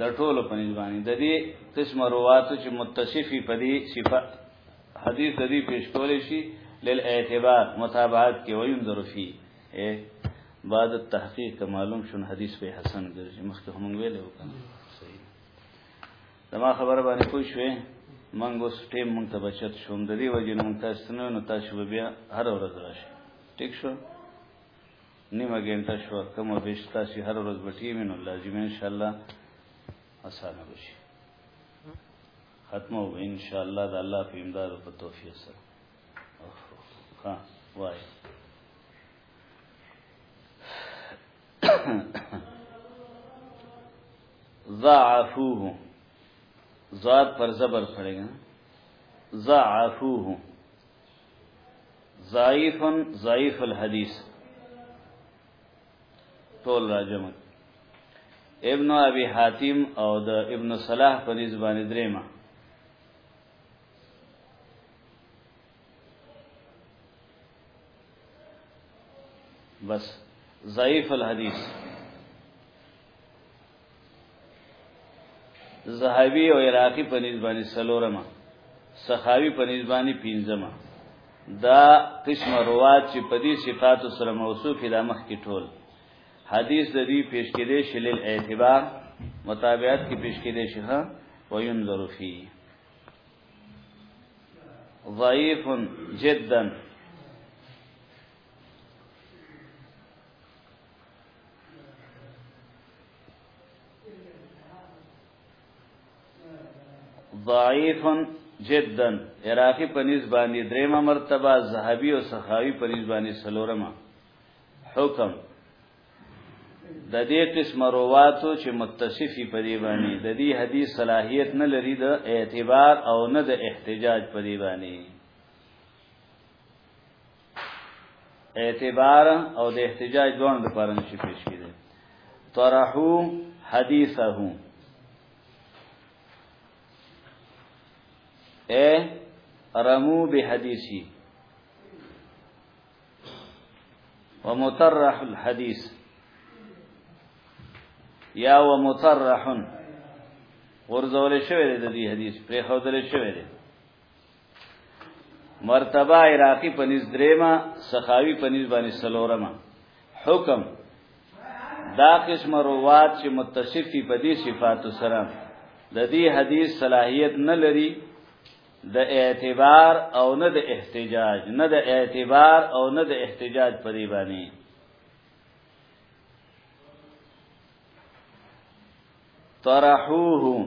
د ټولو په نسبانه د دې قسم رواتو چې متصفي په دې صفه حدیث د دې پیش کول شي لیل اعتبار متابعت کې ویم ظرفي اے بعد التحقیق که معلوم شون حدیث په حسن ګرځي مخکې هم ویلې وکړه صحیح دما خبره باندې کوی شوې منګ اوس ټیم مونږ ته بچت شوم د دې وجه نو تاسو نه نو تاسو بیا هر ورځ راشي ٹھیک شو نیمه ګنټه شو کوم به تاسو هر ورځ بټی مين الله جی ان شاء الله اسانه بشي ختمه وب ان شاء الله د الله په امداد او په توفیق سره ها وای ضعفوه ضاد پر زبر پڑے گا ضعفوه ضعیف ضعیف الحدیث ټول راجم ابن ابي حاتم او د ابن صلاح په نسبانه درېما بس ضعیف الحدیث زهبی او عراقی په نسبت سلورمه سخاوی په نسبت پنځمه دا قسم روات چې په دې صفاتو سره موصوف دي مخ کې ټول حدیث د دې پیش کېدې شلل اعتبار مطابقت کې پیش کېدې شي ها وینظر فی ضعیف جدا ضعیف جدا عراقی په نسبت باندې دریمه مرتبه زهبی او سخاوی په نسبت باندې سلورمه حکم د دې قسم رواتو چې متصفي په دی باندې د دې حدیث صلاحیت نه لري د اعتبار او نه د احتجاج په دی باندې اعتبار او د احتجاج دوه د پاره نشي پیش کیږي طرحو حدیثه اے رمو بحدیثی ومطرح الحدیث یا ومطرح غرزول شوی دی د دې حدیث پرې خودل شوی دی مرتبه عراقی په نس دریما سخاوی په نس باندې سلورما حکم دا قسم روات چې متصفی په دې صفات سره د دې حدیث صلاحیت نه لري د اعتبار او نه د احتجاج نه د اعتبار او نه د احتجاج په دی باندې طرحوه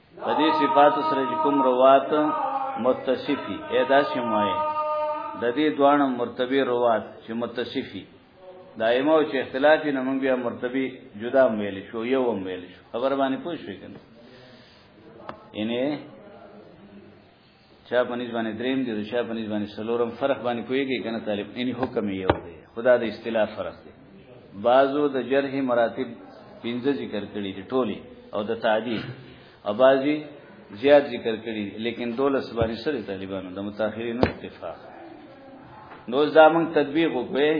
په دې صفات سره کوم روات متصفي ادا شموي د دې دوه مرتبه روات چې متصفي دایمه او چې اختلافي نه موږ بیا مرتبه جدا ویل شو یو هم ویل شو خبر باندې پوه شو کنه یعنی چا په نسبت باندې دریم دی چا په نسبت باندې سلورم فرق باندې کویږي کنه طالب ان حکم یو دی خدا د اصطلاح فرق دی بعضو د جرح مراتب پنځه ذکر کړي دي ټولي او د تعدیل او بعضي زیات ذکر کړي لیکن دولس باندې سره طالبانو د متأخرینو اتفاق نو ځامن تطبیق وکړي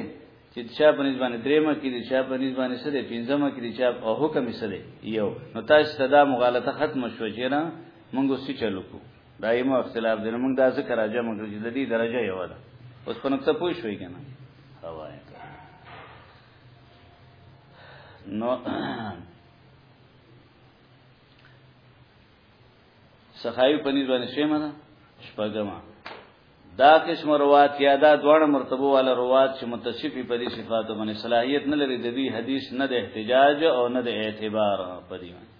چې د چا په نسبت باندې درېمه کې د چا په نسبت باندې سره پنځمه کې د چا او حکم یې سره یو نو تاسو ته دا مغالطه ختم شو چې نه موږ څه چلو کو دایمه اختلاف دی موږ دا ذکر راځه موږ چې د دې درجه یو ده اوس په نقطه پوه شوي کنه هواي نو سخاوی په نسبت باندې شیمه ده شپږمه دا قسم روات یا دا دوړ مرتبه والا روات چې متصفی په دې صفاتو باندې صلاحیت نه لري د دې حدیث نه د احتجاج او نه د اعتبار په دې باندې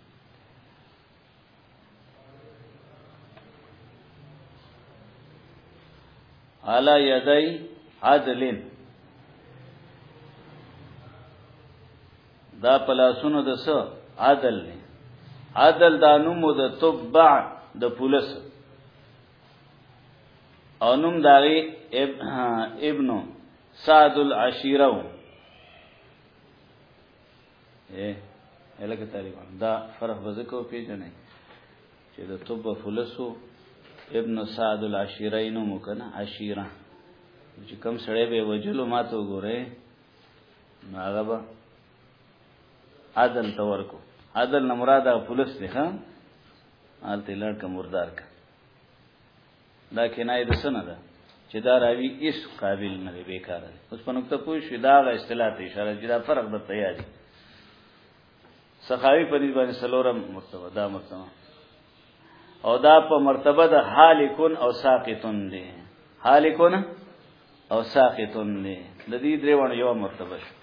علا یدی عدلن دا پلاسونو د څه عدل نه عدل دا نومو د تبع د پولیس او نوم داغي ابن سعد العشیره اے الکه طالبان دا فرق بزکو پیژنې چې د تبع فلسو ابن سعد العشیره نوم کنه عشیره چې کم سړی به وجلو ماته وګوره هغه به عدل ته ورکو عدل نه مراد هغه پولیس دی ښه هلته یې لړ که مردار که دا کنایه د څه نه ده چې دا راوي هیڅ قابل نه دی بېکاره دی اوس په نقطه پوه شو دا هغه اصطلاح ته اشاره چې دا فرق درته یاد دی سخاوی په دې باندې سلورم مرتبه دا مرتبه او دا په مرتبه د حالکون او ساقطون دی حالکون او ساقطون دی د دې درې وړو یو مرتبه شو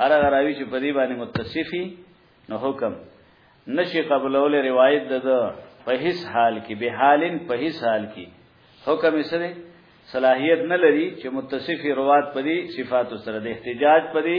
هر هغه راوی چې په دې باندې متصفی نو حکم نشي قبولول روایت د په هیڅ حال کې به حالن په هیڅ حال کې حکم یې سره صلاحیت نه لري چې متصفی روات پدی صفات سره د احتجاج پدی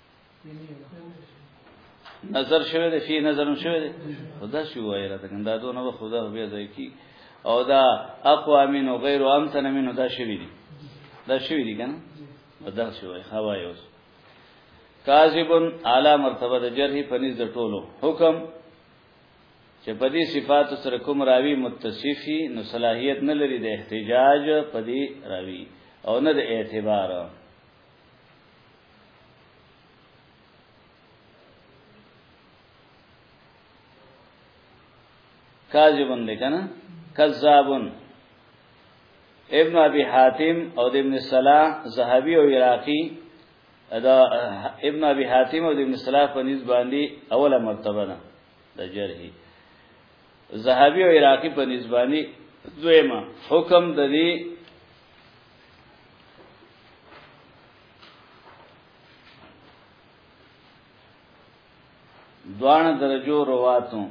نظر شوه دی فی نظرم شوه دی خدا شو وایره ته کنده دونه به خدا بیا ځای کی او دا اقوا من او غیر امتن من دا شوی دی دا شوی دی کنه دا شو وای خوا یو کاذبن اعلی مرتبه د جرح پنځ د ټولو حکم چې په دې صفات سره کوم راوی متصفی نو صلاحیت نه لري د احتجاج په دې راوی او نه د اعتبار کاذبن دی کنه کذابن ابن ابي حاتم او ابن صلاح زهبي او عراقي دا ابن ابي حاتم او ابن صلاح په نسبت باندې اوله مرتبه ده د جرحي زهبي او عراقي په نسبت باندې دویمه حکم د دې دوانه درجو رواتو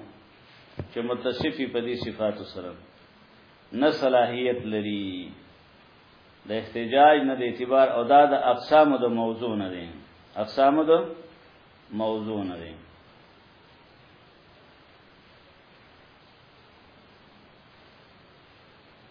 چې متصفی په دې صفات سره نه صلاحیت لري د احتجاج نه د اعتبار او دا د اقسام د موضوع نه دي اقسام د موضوع نه دي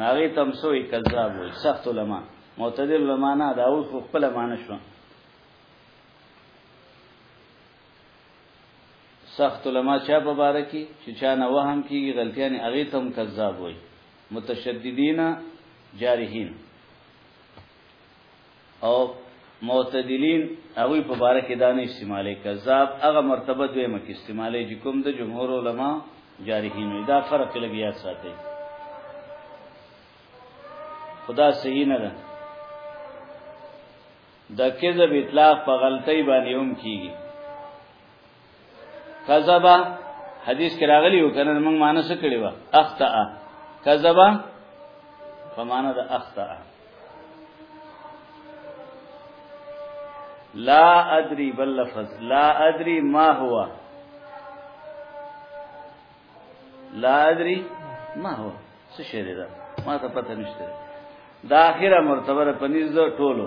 ناغي تمسوي کذاب وي سخت علما معتدل علما نه دا اوس خپل معنی شو سخت علما چا په باره کې چې چا نه وهم کیږي غلطیان هغه تم کذاب وي متشددین جارحین او معتدلین هغه په باره کې دانه استعمالي کذاب هغه مرتبه دویمه کې استعمالي چې کوم د جمهور علما جارحین دا فرق لګیا ساتي خدا صحیح نه ده د کذب اطلاق په غلطۍ باندې هم کیږي کذبا حدیث کې راغلی و کنه موږ معنی څه کړی و اخطا کذبا په معنی د اخطا لا ادري بل لفظ لا ادري ما هو لا ادري ما هو څه شی دی دا ما ته پته نشته دا اخیره مرتبه په نيز ټولو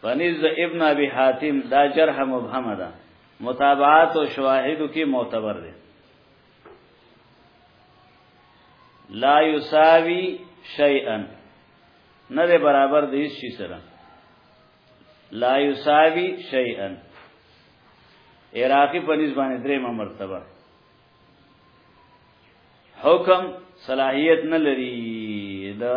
په نزد ابن ابي حاتم دا جرح مبهمه ده متابعات او شواهدو کې معتبر دي لا یساوی شیئا نه ده برابر د هیڅ شي سره لا یساوی شیئا عراقی په نسبت باندې درېمه مرتبه حکم صلاحیت نه لري دا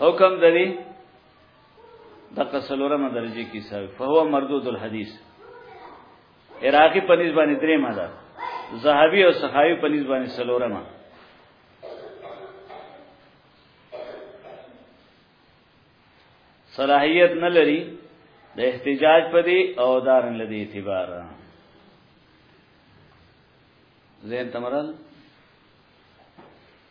حکم دری د قسلورمه درجه کې ساوي فهو مردود الحديث عراقي په نسبت باندې درې ماده زهبي او سخاوي په نسبت باندې سلورمه صلاحيت نه لري د احتجاج په دي او دارن لدی اعتبار زين تمرل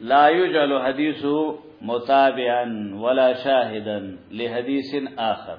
لا يجعل حديثه متابعا ولا شاهدا لحديث آخر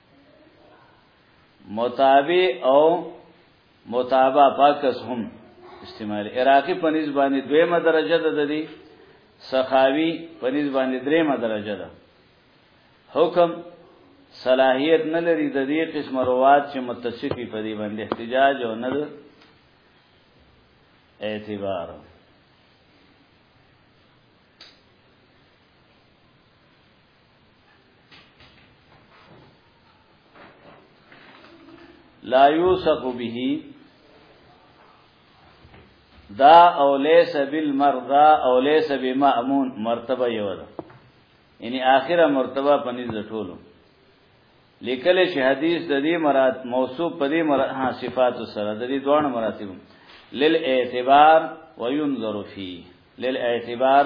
متابع او متابع پاکس هم استعمال عراقی په نسبت باندې دویمه درجه ده د دې سخاوي په نسبت باندې دریمه درجه ده حکم صلاحیت نه لري د دې قسم روات چې متصفي په دې باندې احتجاج او نه اعتبار لا یوسف به دا او لیس بالمرضا او لیس بمامون مرتبه یو ده یعنی اخره مرتبه پنځ ټولو لیکل شي حدیث د دې مراد موصوف په دې مراد ها صفات سره د دې دوه مراتب لل اعتبار وينظر فيه لل اعتبار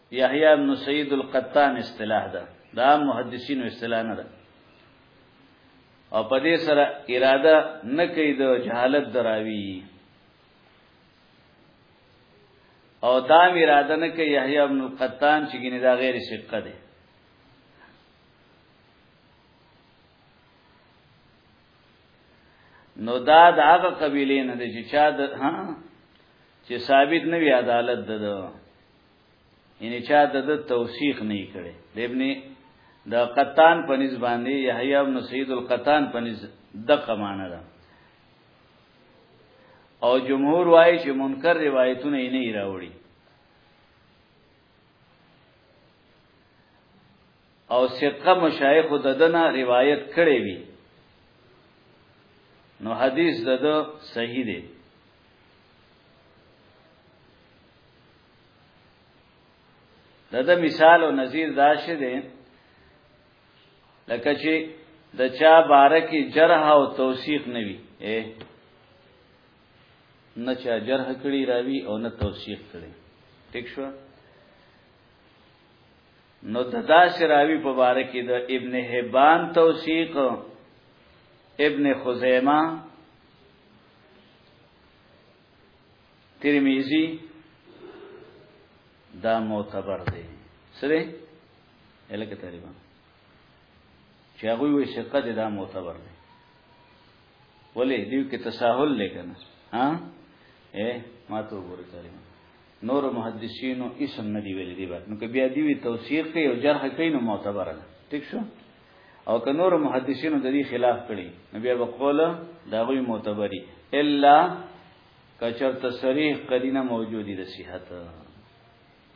یحیی ابن سعید القطان اصطلاح ده دا محدثینو اصطلاح نه ده او په دې سره اراده نه کوي د جهالت دراوی او دا اراده نه کوي یحیی ابن القطان چې ګینه دا غیر ثقه ده نو دا د هغه قبیلې نه دی چې چا د ها چې ثابت نه وی عدالت ده ان چا د توثیق نه کړي د ابن د قطان په نسبت باندې یحیی ابن سید القطان په نسبت د قمانه ده او جمهور وایي چې منکر روایتونه یې نه راوړي او ثقه مشایخ ددنه روایت کړي وي نو حدیث دده صحیح دی دده مثال او نظیر داشه دی لکه چې د چا باره کې جرح او توثیق نوي اے نه چا جرح کړی راوي او نه توثیق کړی ٹھیک شو نو د داسې راوی په باره کې د ابن حبان توثیق ابن خزیمه ترمذی دا معتبر دی سره الکه تقریبا چې هغه وی ثقه دی دا معتبر دی ولې دیو کې تساهل لیکنه ها اے ما ته وګورئ تقریبا نور محدثینو اسم نه دی ویل دی بات نو که بیا دی وی توثیق کوي او جرح کوي نو معتبر ده ٹھیک شو او که نور محدثینو د دې خلاف کړي نو بیا وقول دا غوي معتبري الا کچرت صریح قرینه موجودی د صحت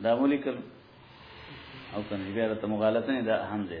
دا مولی کلو او کنه بیا ته مغالطه نه دا اهم دی